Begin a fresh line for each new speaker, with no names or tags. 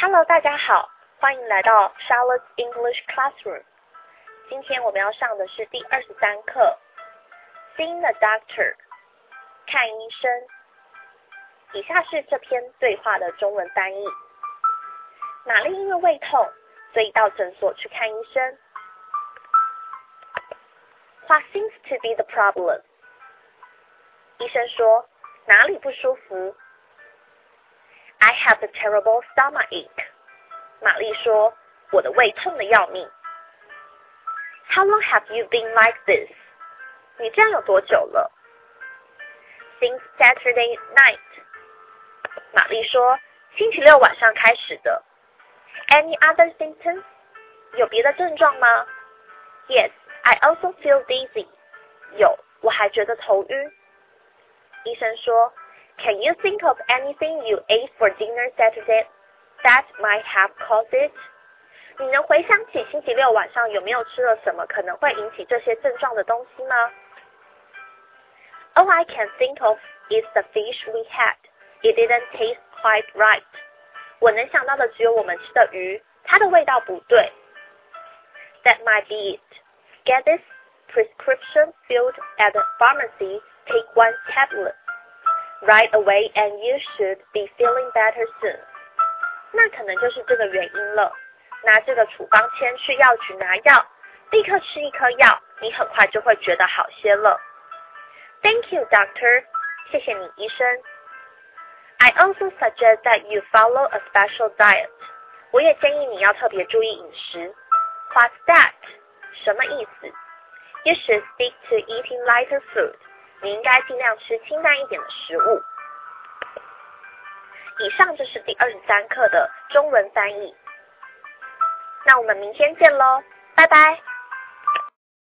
Hello，大家好，欢迎来到 Charlotte English Classroom。今天我们要上的是第二十三课，Seeing the Doctor，看医生。以下是这篇对话的中文翻译。玛丽因为胃痛，所以到诊所去看医生。What seems to be the problem？医生说哪里不舒服 ？I have a terrible stomachache。玛丽说我的胃痛的要命。How long have you been like this？你这样有多久了？Since Saturday night。玛丽说星期六晚上开始的。Any other symptoms？有别的症状吗？Yes, I also feel dizzy。有，我还觉得头晕。医生说 ，Can you think of anything you ate for dinner Saturday that might have caused it？你能回想起星期六晚上有没有吃了什么可能会引起这些症状的东西吗？All I can think of is the fish we had. It didn't taste quite right. 我能想到的只有我们吃的鱼，它的味道不对。That might be it. Get this prescription filled at the pharmacy. Take one tablet right away, and you should be feeling better soon. 那可能就是这个原因了。拿这个处方签去药局拿药，立刻吃一颗药，你很快就会觉得好些了。Thank you, doctor. 谢谢你，医生。I also suggest that you follow a special diet. 我也建议你要特别注意饮食。What's that? 什么意思？You should stick to eating lighter food. 你应该尽量吃清淡一点的食物。以上就是第二十三课的中文翻译。那我们明天见喽，拜拜。